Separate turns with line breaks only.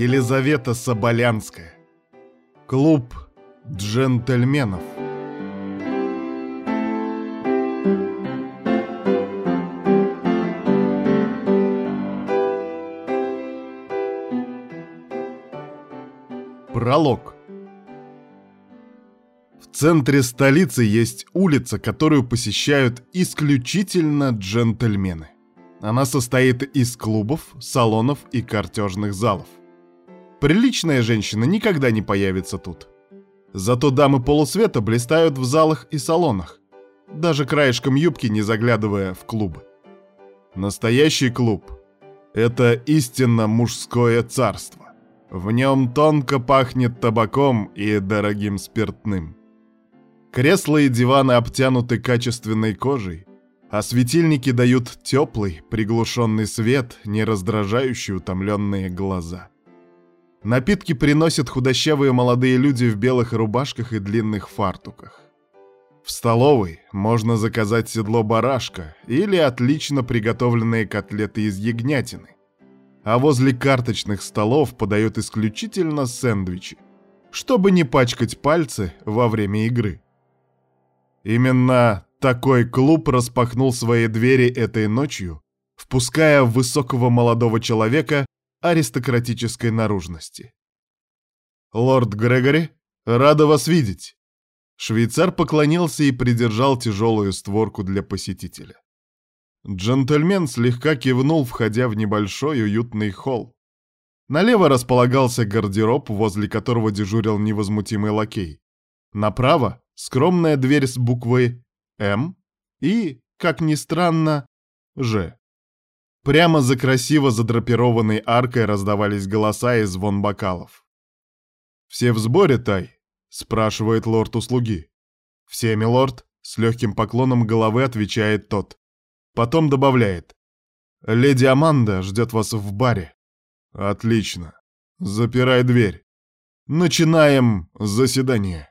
Елизавета Соболянская. Клуб джентльменов. Пролог. В центре столицы есть улица, которую посещают исключительно джентльмены. Она состоит из клубов, салонов и картежных залов. Приличная женщина никогда не появится тут. Зато дамы полусвета блистают в залах и салонах, даже краешком юбки не заглядывая в клубы. Настоящий клуб — это истинно мужское царство. В нем тонко пахнет табаком и дорогим спиртным. Кресла и диваны обтянуты качественной кожей, а светильники дают теплый, приглушенный свет, не раздражающий утомленные глаза. Напитки приносят худощавые молодые люди в белых рубашках и длинных фартуках. В столовой можно заказать седло барашка или отлично приготовленные котлеты из ягнятины. А возле карточных столов подают исключительно сэндвичи, чтобы не пачкать пальцы во время игры. Именно такой клуб распахнул свои двери этой ночью, впуская высокого молодого человека аристократической наружности. «Лорд Грегори, рада вас видеть!» Швейцар поклонился и придержал тяжелую створку для посетителя. Джентльмен слегка кивнул, входя в небольшой уютный холл. Налево располагался гардероб, возле которого дежурил невозмутимый лакей. Направо — скромная дверь с буквой М и, как ни странно, Ж. Прямо за красиво задрапированной аркой раздавались голоса и звон бокалов. «Все в сборе, Тай?» — спрашивает лорд услуги. «Все, милорд?» — с легким поклоном головы отвечает тот. Потом добавляет. «Леди Аманда ждет вас в баре». «Отлично. Запирай дверь. Начинаем заседание».